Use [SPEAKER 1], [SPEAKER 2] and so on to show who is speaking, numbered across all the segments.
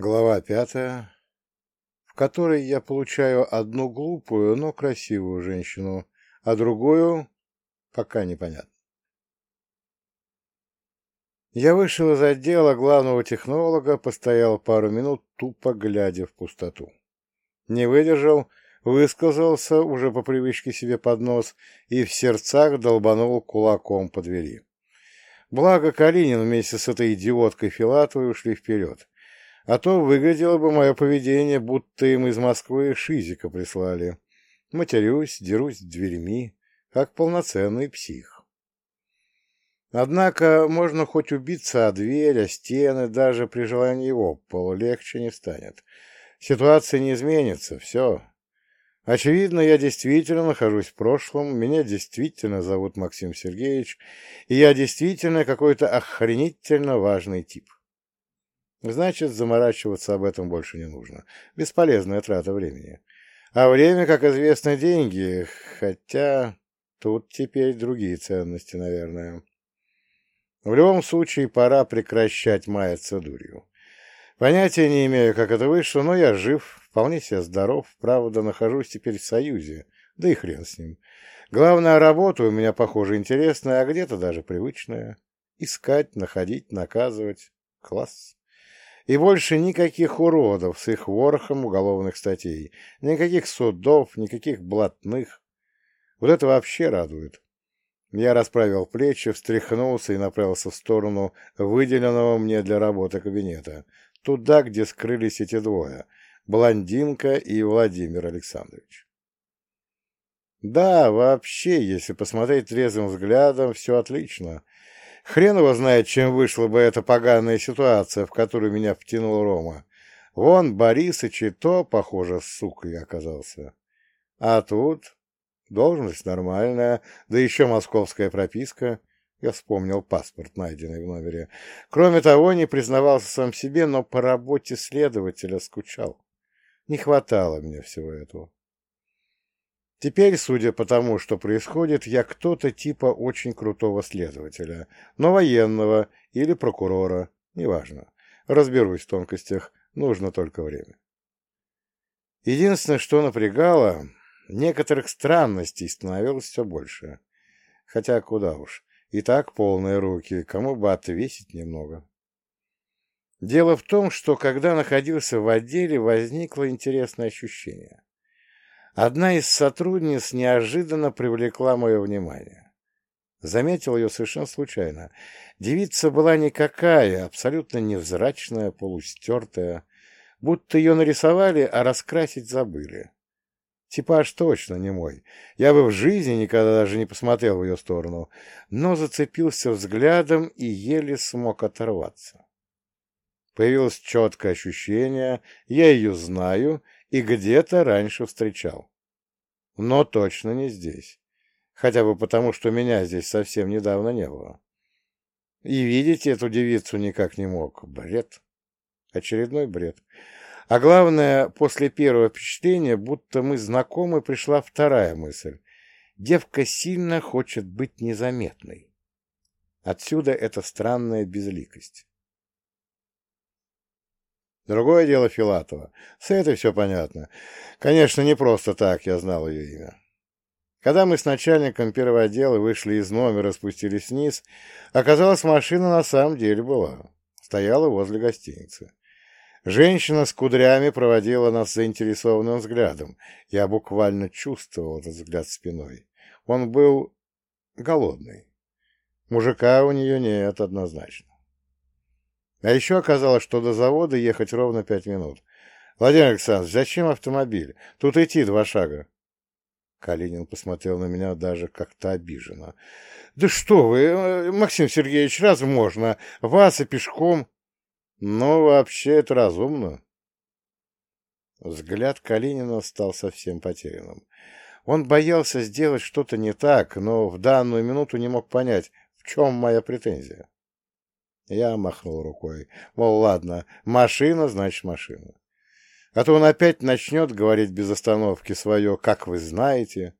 [SPEAKER 1] Глава пятая, в которой я получаю одну глупую, но красивую женщину, а другую пока непонятно. Я вышел из отдела главного технолога, постоял пару минут, тупо глядя в пустоту. Не выдержал, высказался уже по привычке себе под нос и в сердцах долбанул кулаком по двери. Благо Калинин вместе с этой идиоткой Филатовой ушли вперед. А то выглядело бы мое поведение, будто им из Москвы Шизика прислали. Матерюсь, дерусь дверьми, как полноценный псих. Однако можно хоть убиться о дверь, о стены, даже при желании его пол легче не станет. Ситуация не изменится, все, Очевидно, я действительно нахожусь в прошлом, меня действительно зовут Максим Сергеевич, и я действительно какой-то охренительно важный тип. Значит, заморачиваться об этом больше не нужно. Бесполезная трата времени. А время, как известно, деньги, хотя тут теперь другие ценности, наверное. В любом случае, пора прекращать маяться дурью. Понятия не имею, как это вышло, но я жив, вполне себе здоров, правда, нахожусь теперь в Союзе, да и хрен с ним. Главное, работа у меня, похоже, интересная, а где-то даже привычная. Искать, находить, наказывать. Класс. И больше никаких уродов с их ворохом уголовных статей, никаких судов, никаких блатных. Вот это вообще радует. Я расправил плечи, встряхнулся и направился в сторону выделенного мне для работы кабинета, туда, где скрылись эти двое — блондинка и Владимир Александрович. Да, вообще, если посмотреть трезвым взглядом, все отлично. Хрен его знает, чем вышла бы эта поганая ситуация, в которую меня втянул Рома. Вон Борисыч и то, похоже, сукой оказался. А тут должность нормальная, да еще московская прописка. Я вспомнил паспорт, найденный в номере. Кроме того, не признавался сам себе, но по работе следователя скучал. Не хватало мне всего этого. Теперь, судя по тому, что происходит, я кто-то типа очень крутого следователя, но военного или прокурора, неважно. Разберусь в тонкостях, нужно только время. Единственное, что напрягало, некоторых странностей становилось все больше. Хотя куда уж. И так полные руки, кому бы отвесить немного. Дело в том, что когда находился в отделе, возникло интересное ощущение. Одна из сотрудниц неожиданно привлекла мое внимание. Заметил ее совершенно случайно. Девица была никакая, абсолютно невзрачная, полустертая, будто ее нарисовали, а раскрасить забыли. Типаж точно не мой. Я бы в жизни никогда даже не посмотрел в ее сторону, но зацепился взглядом и еле смог оторваться. Появилось четкое ощущение, я ее знаю и где-то раньше встречал. Но точно не здесь. Хотя бы потому, что меня здесь совсем недавно не было. И видеть эту девицу никак не мог. Бред. Очередной бред. А главное, после первого впечатления, будто мы знакомы, пришла вторая мысль. Девка сильно хочет быть незаметной. Отсюда эта странная безликость. Другое дело Филатова. С этой все понятно. Конечно, не просто так я знал ее имя. Когда мы с начальником первого отдела вышли из номера, спустились вниз, оказалось, машина на самом деле была. Стояла возле гостиницы. Женщина с кудрями проводила нас заинтересованным взглядом. Я буквально чувствовал этот взгляд спиной. Он был голодный. Мужика у нее нет однозначно. А еще оказалось, что до завода ехать ровно пять минут. Владимир Александрович, зачем автомобиль? Тут идти два шага. Калинин посмотрел на меня даже как-то обиженно. — Да что вы, э, Максим Сергеевич, раз можно, вас и пешком. Но вообще это разумно. Взгляд Калинина стал совсем потерянным. Он боялся сделать что-то не так, но в данную минуту не мог понять, в чем моя претензия. Я махнул рукой. Мол, ладно, машина значит машина. А то он опять начнет говорить без остановки свое «как вы знаете».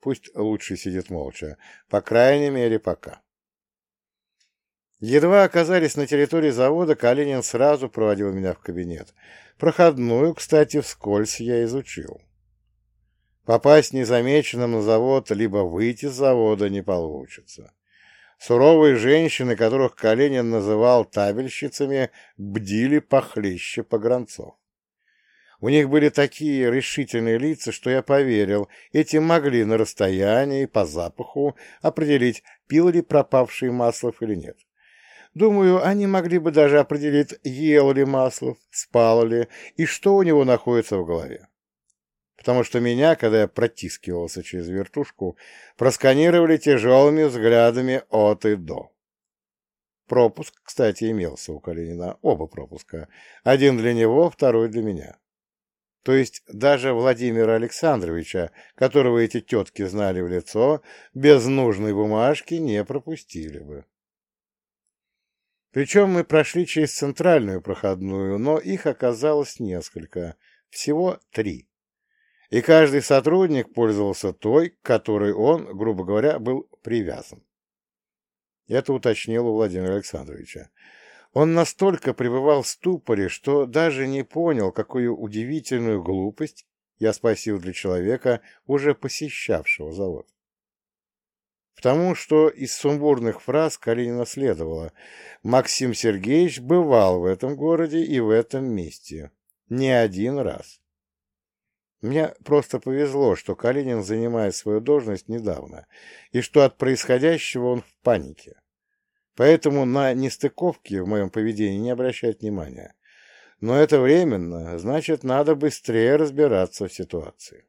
[SPEAKER 1] Пусть лучше сидит молча. По крайней мере, пока. Едва оказались на территории завода, Калинин сразу проводил меня в кабинет. Проходную, кстати, вскользь я изучил. Попасть незамеченным на завод, либо выйти с завода не получится. Суровые женщины, которых Калинин называл табельщицами, бдили похлеще погранцов. У них были такие решительные лица, что я поверил, эти могли на расстоянии по запаху определить, пил ли пропавший Маслов или нет. Думаю, они могли бы даже определить, ел ли Маслов, спал ли и что у него находится в голове. Потому что меня, когда я протискивался через вертушку, просканировали тяжелыми взглядами от и до. Пропуск, кстати, имелся у Калинина, оба пропуска. Один для него, второй для меня. То есть даже Владимира Александровича, которого эти тетки знали в лицо, без нужной бумажки не пропустили бы. Причем мы прошли через центральную проходную, но их оказалось несколько, всего три. И каждый сотрудник пользовался той, к которой он, грубо говоря, был привязан. Это уточнил у Владимира Александровича. Он настолько пребывал в ступоре, что даже не понял, какую удивительную глупость я спасил для человека, уже посещавшего завод. Потому что из сумбурных фраз Калинина следовало «Максим Сергеевич бывал в этом городе и в этом месте. Не один раз». Мне просто повезло, что Калинин занимает свою должность недавно, и что от происходящего он в панике. Поэтому на нестыковки в моем поведении не обращать внимания. Но это временно, значит, надо быстрее разбираться в ситуации.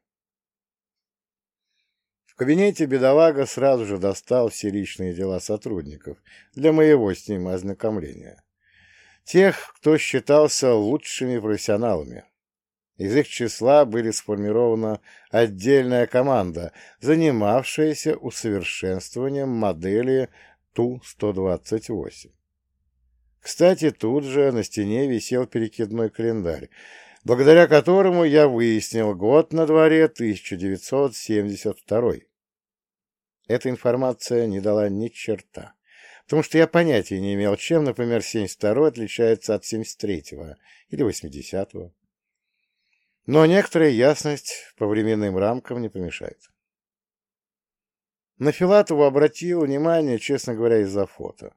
[SPEAKER 1] В кабинете бедолага сразу же достал все личные дела сотрудников для моего с ним ознакомления. Тех, кто считался лучшими профессионалами. Из их числа были сформирована отдельная команда, занимавшаяся усовершенствованием модели Ту-128. Кстати, тут же на стене висел перекидной календарь, благодаря которому я выяснил год на дворе 1972. Эта информация не дала ни черта, потому что я понятия не имел, чем, например, 72 отличается от 73-го или 80-го. Но некоторая ясность по временным рамкам не помешает. На Филатову обратил внимание, честно говоря, из-за фото.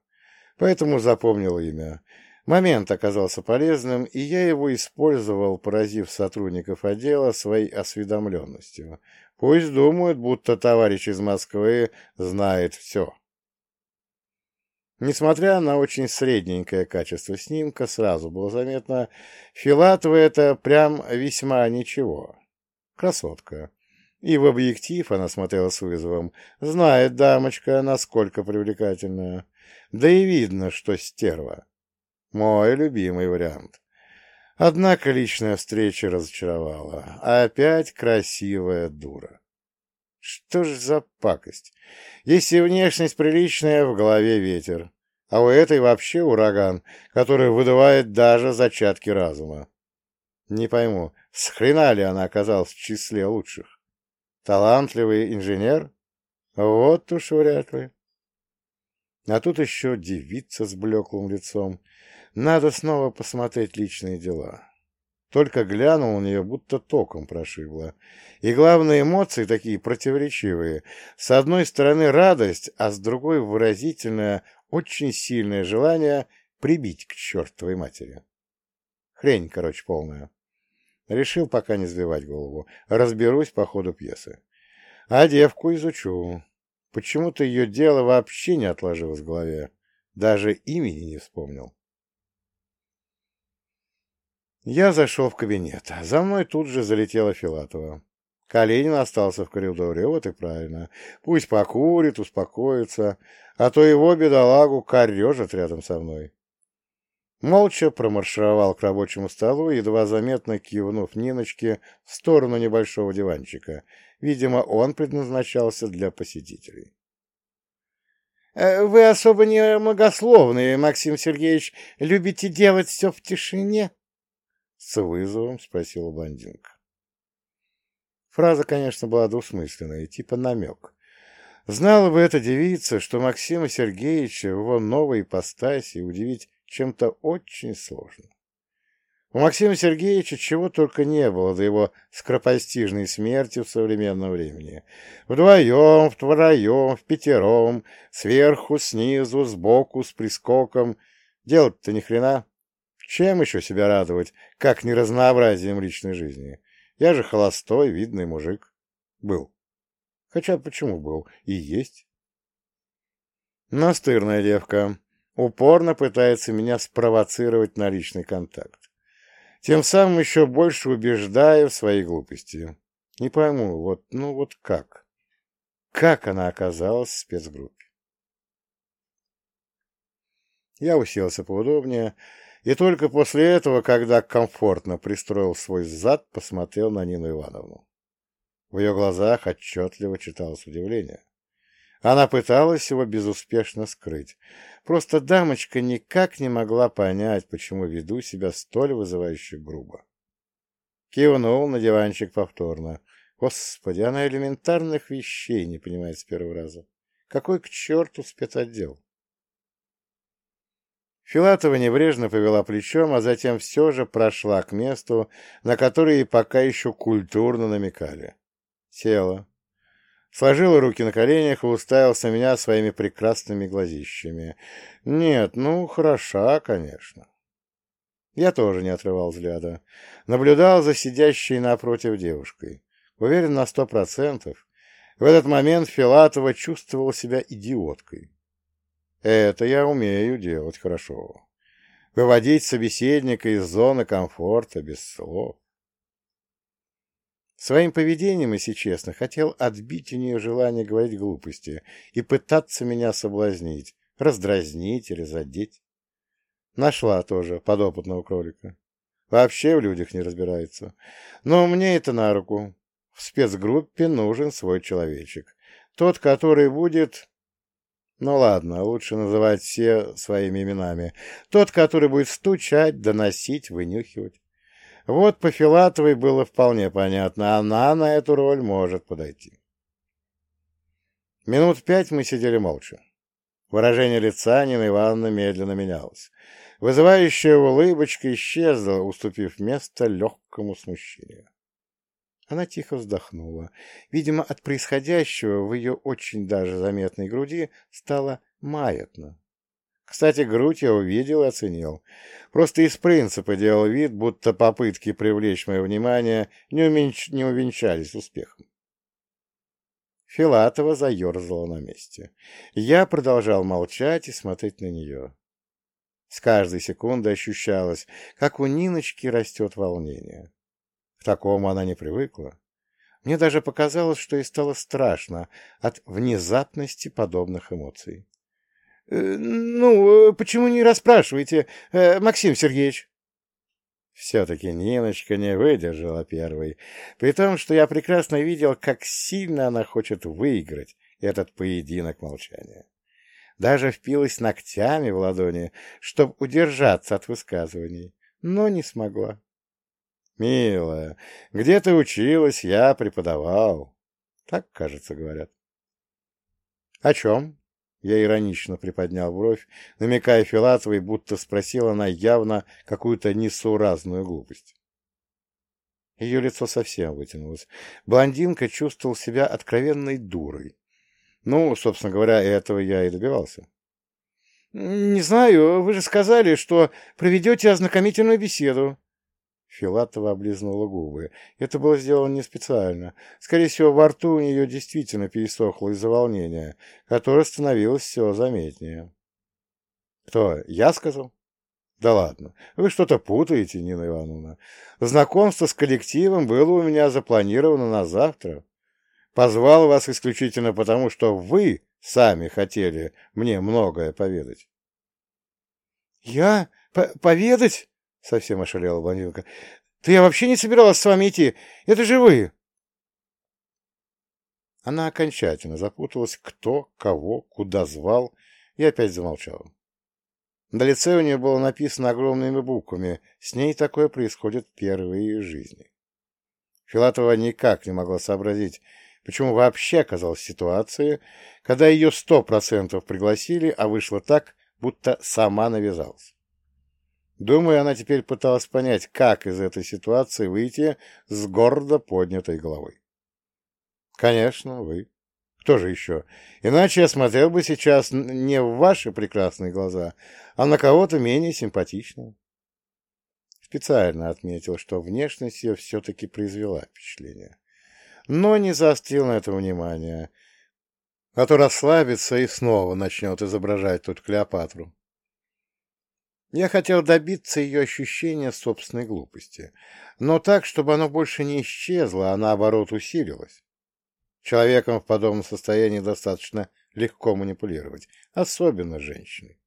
[SPEAKER 1] Поэтому запомнил имя. Момент оказался полезным, и я его использовал, поразив сотрудников отдела своей осведомленностью. Пусть думают, будто товарищ из Москвы знает все. Несмотря на очень средненькое качество снимка, сразу было заметно, Филатова это прям весьма ничего. Красотка. И в объектив она смотрела с вызовом. Знает дамочка, насколько привлекательная. Да и видно, что стерва. Мой любимый вариант. Однако личная встреча разочаровала. Опять красивая дура. Что ж за пакость? Если внешность приличная, в голове ветер. А у этой вообще ураган, который выдувает даже зачатки разума. Не пойму, с хрена ли она оказалась в числе лучших? Талантливый инженер? Вот уж вряд ли. А тут еще девица с блеклым лицом. Надо снова посмотреть личные дела. Только глянул на нее, будто током прошибло. И главные эмоции такие противоречивые. С одной стороны радость, а с другой выразительное, очень сильное желание прибить к чертовой матери. Хрень, короче, полная. Решил пока не сбивать голову. Разберусь по ходу пьесы. А девку изучу. Почему-то ее дело вообще не отложилось в голове. Даже имени не вспомнил. Я зашел в кабинет. За мной тут же залетела Филатова. Калинин остался в коридоре, вот и правильно. Пусть покурит, успокоится, а то его бедолагу корежат рядом со мной. Молча промаршировал к рабочему столу, едва заметно кивнув Ниночке в сторону небольшого диванчика. Видимо, он предназначался для посетителей. «Э, — Вы особо не многословные, Максим Сергеевич. Любите делать все в тишине? — с вызовом спросила блондинка. Фраза, конечно, была двусмысленная, типа намек. Знала бы эта девица, что Максима Сергеевича в его новой ипостаси удивить чем-то очень сложно. У Максима Сергеевича чего только не было до его скоропостижной смерти в современном времени. Вдвоем, втроем, в пятером, сверху, снизу, сбоку, с прискоком. Делать-то ни хрена. Чем еще себя радовать, как не разнообразием личной жизни? Я же холостой, видный мужик. Был. Хотя почему был? И есть. Настырная девка. Упорно пытается меня спровоцировать на личный контакт тем самым еще больше убеждая в своей глупости. Не пойму, вот, ну вот как? Как она оказалась в спецгруппе? Я уселся поудобнее, и только после этого, когда комфортно пристроил свой зад, посмотрел на Нину Ивановну. В ее глазах отчетливо читалось удивление. Она пыталась его безуспешно скрыть. Просто дамочка никак не могла понять, почему веду себя столь вызывающе грубо. Кивнул на диванчик повторно. Господи, она элементарных вещей не понимает с первого раза. Какой к черту спецотдел? Филатова небрежно повела плечом, а затем все же прошла к месту, на которое пока еще культурно намекали. Села, сложил руки на коленях и уставился меня своими прекрасными глазищами. Нет, ну, хороша, конечно. Я тоже не отрывал взгляда. Наблюдал за сидящей напротив девушкой. Уверен на сто процентов. В этот момент Филатова чувствовал себя идиоткой. Это я умею делать хорошо. Выводить собеседника из зоны комфорта без слов. Своим поведением, если честно, хотел отбить у нее желание говорить глупости и пытаться меня соблазнить, раздразнить или задеть. Нашла тоже подопытного кролика. Вообще в людях не разбирается. Но мне это на руку. В спецгруппе нужен свой человечек. Тот, который будет... Ну ладно, лучше называть все своими именами. Тот, который будет стучать, доносить, вынюхивать. Вот по Филатовой было вполне понятно, она на эту роль может подойти. Минут пять мы сидели молча. Выражение лица Нины Ивановны медленно менялось. Вызывающая улыбочка исчезла, уступив место легкому смущению. Она тихо вздохнула. Видимо, от происходящего в ее очень даже заметной груди стало маятно. Кстати, грудь я увидел и оценил. Просто из принципа делал вид, будто попытки привлечь мое внимание не, уменьш... не увенчались успехом. Филатова заерзала на месте. Я продолжал молчать и смотреть на нее. С каждой секунды ощущалось, как у Ниночки растет волнение. К такому она не привыкла. Мне даже показалось, что ей стало страшно от внезапности подобных эмоций. Э, ну, э, почему не расспрашиваете, э, Максим Сергеевич? Все-таки Ниночка не выдержала первой, при том, что я прекрасно видел, как сильно она хочет выиграть этот поединок молчания. Даже впилась ногтями в ладони, чтобы удержаться от высказываний, но не смогла. «Милая, где ты училась, я преподавал». Так, кажется, говорят. «О чем?» Я иронично приподнял бровь, намекая Филатовой, будто спросила она явно какую-то несуразную глупость. Ее лицо совсем вытянулось. Блондинка чувствовал себя откровенной дурой. Ну, собственно говоря, этого я и добивался. — Не знаю, вы же сказали, что проведете ознакомительную беседу. Филатова облизнула губы. Это было сделано не специально. Скорее всего, во рту у нее действительно пересохло из-за волнения, которое становилось все заметнее. «Кто? Я сказал?» «Да ладно, вы что-то путаете, Нина Ивановна. Знакомство с коллективом было у меня запланировано на завтра. Позвал вас исключительно потому, что вы сами хотели мне многое поведать». «Я? Поведать?» — совсем ошалела блондинка. — Ты я вообще не собиралась с вами идти. Это же вы. Она окончательно запуталась, кто, кого, куда звал, и опять замолчала. На лице у нее было написано огромными буквами «С ней такое происходит впервые в жизни». Филатова никак не могла сообразить, почему вообще оказалась в ситуации, когда ее сто процентов пригласили, а вышло так, будто сама навязалась. Думаю, она теперь пыталась понять, как из этой ситуации выйти с гордо поднятой головой. Конечно, вы. Кто же еще? Иначе я смотрел бы сейчас не в ваши прекрасные глаза, а на кого-то менее симпатичного. Специально отметил, что внешность ее все-таки произвела впечатление. Но не заострил на это внимание, а то расслабится и снова начнет изображать тут Клеопатру. Я хотел добиться ее ощущения собственной глупости, но так, чтобы оно больше не исчезло, а наоборот усилилось. Человеком в подобном состоянии достаточно легко манипулировать, особенно женщиной.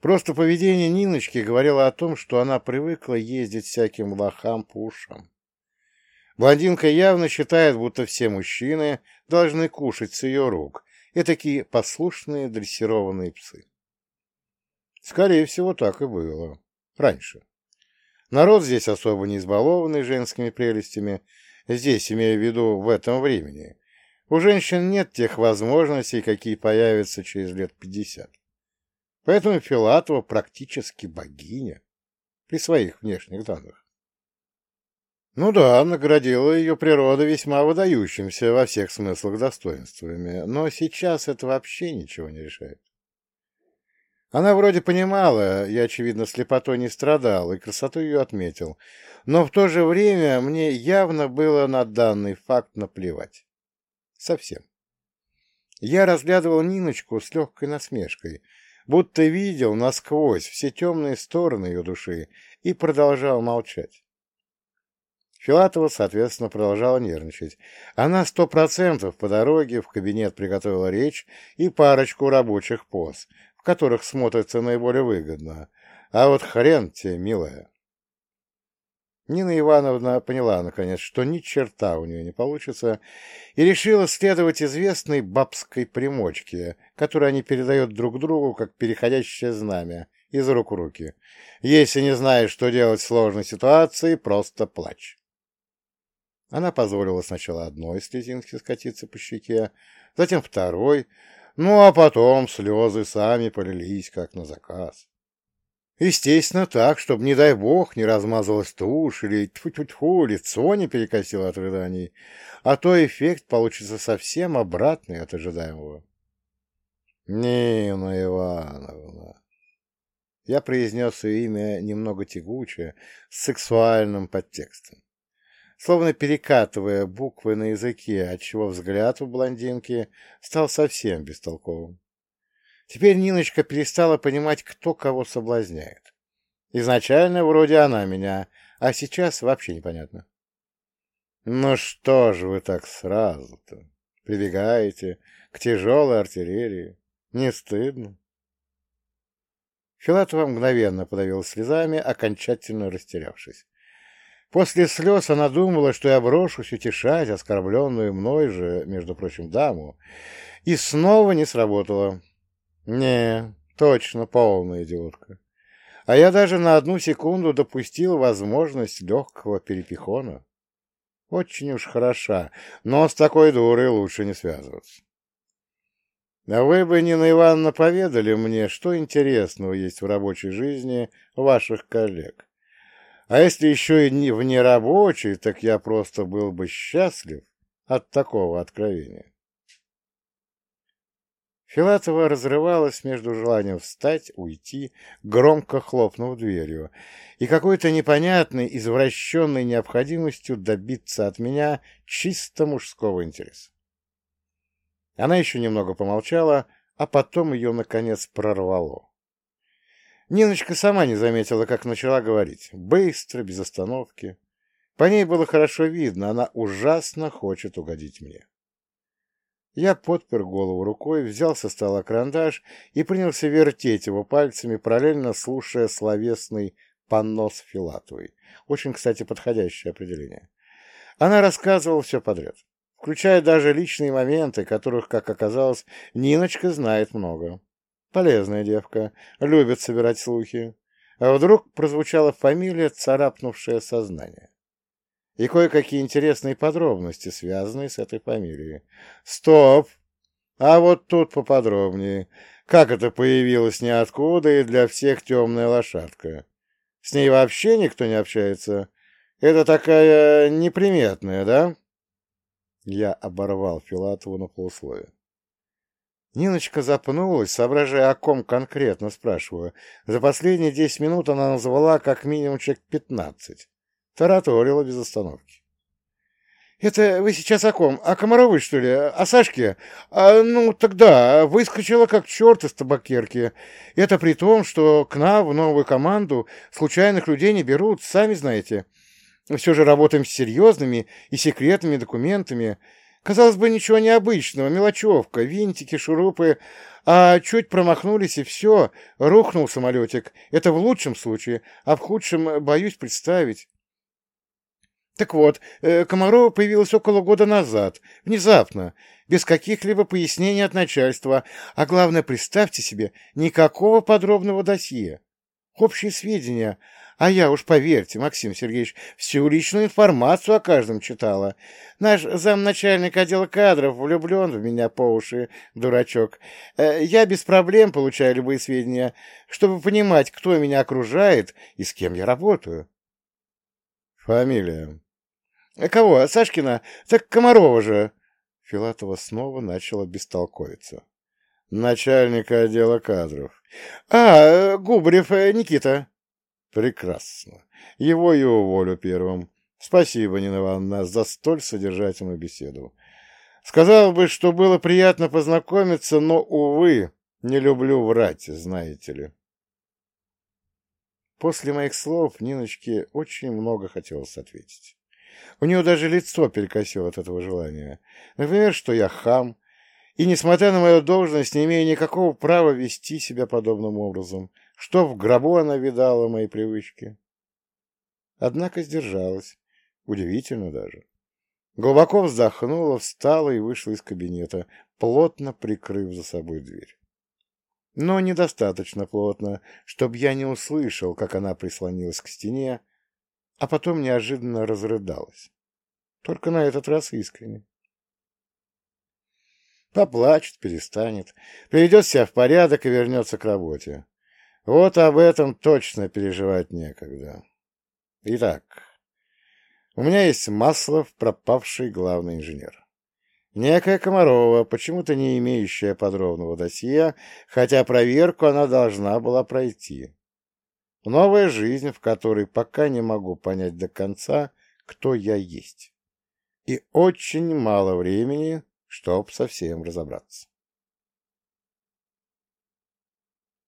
[SPEAKER 1] Просто поведение Ниночки говорило о том, что она привыкла ездить всяким лохам по ушам. Блондинка явно считает, будто все мужчины должны кушать с ее рук, и такие послушные дрессированные псы. Скорее всего, так и было. Раньше. Народ здесь особо не избалованный женскими прелестями, здесь имею в виду в этом времени. У женщин нет тех возможностей, какие появятся через лет пятьдесят. Поэтому Филатова практически богиня при своих внешних данных. Ну да, наградила ее природа весьма выдающимся во всех смыслах достоинствами, но сейчас это вообще ничего не решает. Она вроде понимала, я, очевидно, слепотой не страдал, и красоту ее отметил, но в то же время мне явно было на данный факт наплевать. Совсем. Я разглядывал Ниночку с легкой насмешкой, будто видел насквозь все темные стороны ее души и продолжал молчать. Филатова, соответственно, продолжала нервничать. Она сто процентов по дороге в кабинет приготовила речь и парочку рабочих поз, которых смотрится наиболее выгодно. А вот хрен тебе, милая. Нина Ивановна поняла, наконец, что ни черта у нее не получится, и решила следовать известной бабской примочке, которую они передают друг другу, как переходящее знамя, из рук в руки. Если не знаешь, что делать в сложной ситуации, просто плачь. Она позволила сначала одной слезинке скатиться по щеке, затем второй, ну а потом слезы сами полились, как на заказ. Естественно, так, чтобы, не дай бог, не размазалась тушь или тьфу-тьфу-тьфу, лицо не перекосило от рыданий, а то эффект получится совсем обратный от ожидаемого. Нина Ивановна. Я произнес ее имя немного тягуче, с сексуальным подтекстом. Словно перекатывая буквы на языке, отчего взгляд у блондинки стал совсем бестолковым. Теперь Ниночка перестала понимать, кто кого соблазняет. Изначально вроде она меня, а сейчас вообще непонятно. Ну что же вы так сразу-то прибегаете к тяжелой артиллерии? Не стыдно? Филатова мгновенно подавила слезами, окончательно растерявшись. После слез она думала, что я брошусь утешать оскорбленную мной же, между прочим, даму, и снова не сработало. Не, точно полная идиотка. А я даже на одну секунду допустил возможность легкого перепихона. Очень уж хороша, но с такой дурой лучше не связываться. А вы бы, Нина Ивановна, поведали мне, что интересного есть в рабочей жизни ваших коллег. А если еще и не в нерабочей, так я просто был бы счастлив от такого откровения. Филатова разрывалась между желанием встать, уйти, громко хлопнув дверью, и какой-то непонятной, извращенной необходимостью добиться от меня чисто мужского интереса. Она еще немного помолчала, а потом ее, наконец, прорвало. Ниночка сама не заметила, как начала говорить. Быстро, без остановки. По ней было хорошо видно, она ужасно хочет угодить мне. Я подпер голову рукой, взял со стола карандаш и принялся вертеть его пальцами, параллельно слушая словесный понос Филатовой. Очень, кстати, подходящее определение. Она рассказывала все подряд, включая даже личные моменты, которых, как оказалось, Ниночка знает много. Полезная девка, любит собирать слухи. А вдруг прозвучала фамилия, царапнувшая сознание. и кое-какие интересные подробности, связанные с этой фамилией. Стоп! А вот тут поподробнее. Как это появилось ниоткуда и для всех темная лошадка? С ней вообще никто не общается? Это такая неприметная, да? Я оборвал Филатову на полусловие. Ниночка запнулась, соображая, о ком конкретно спрашиваю. За последние десять минут она назвала как минимум человек пятнадцать. Тараторила без остановки. «Это вы сейчас о ком? О Комаровой, что ли? О Сашке? А, ну, тогда выскочила как черт из табакерки. Это при том, что к нам в новую команду случайных людей не берут, сами знаете. Все же работаем с серьезными и секретными документами. Казалось бы, ничего необычного, мелочевка, винтики, шурупы, а чуть промахнулись и все, рухнул самолетик. Это в лучшем случае, а в худшем боюсь представить. Так вот, э, Комарова появилась около года назад, внезапно, без каких-либо пояснений от начальства, а главное, представьте себе, никакого подробного досье. Общие сведения, а я уж, поверьте, Максим Сергеевич, всю личную информацию о каждом читала. Наш замначальник отдела кадров влюблен в меня по уши, дурачок. Э, я без проблем получаю любые сведения, чтобы понимать, кто меня окружает и с кем я работаю. Фамилия. Э, кого? Сашкина? Так Комарова же. Филатова снова начала бестолковиться. Начальника отдела кадров. А, Губарев э, Никита. Прекрасно. Его и уволю первым. Спасибо, Нина Ивановна, за столь содержательную беседу. Сказал бы, что было приятно познакомиться, но, увы, не люблю врать, знаете ли. После моих слов Ниночке очень много хотелось ответить. У нее даже лицо перекосило от этого желания. Например, что я хам, и, несмотря на мою должность, не имею никакого права вести себя подобным образом — что в гробу она видала мои привычки. Однако сдержалась. Удивительно даже. Глубоко вздохнула, встала и вышла из кабинета, плотно прикрыв за собой дверь. Но недостаточно плотно, чтобы я не услышал, как она прислонилась к стене, а потом неожиданно разрыдалась. Только на этот раз искренне. Поплачет, перестанет, приведет себя в порядок и вернется к работе. Вот об этом точно переживать некогда. Итак, у меня есть Маслов, пропавший главный инженер. Некая Комарова, почему-то не имеющая подробного досье, хотя проверку она должна была пройти. Новая жизнь, в которой пока не могу понять до конца, кто я есть. И очень мало времени, чтоб совсем разобраться.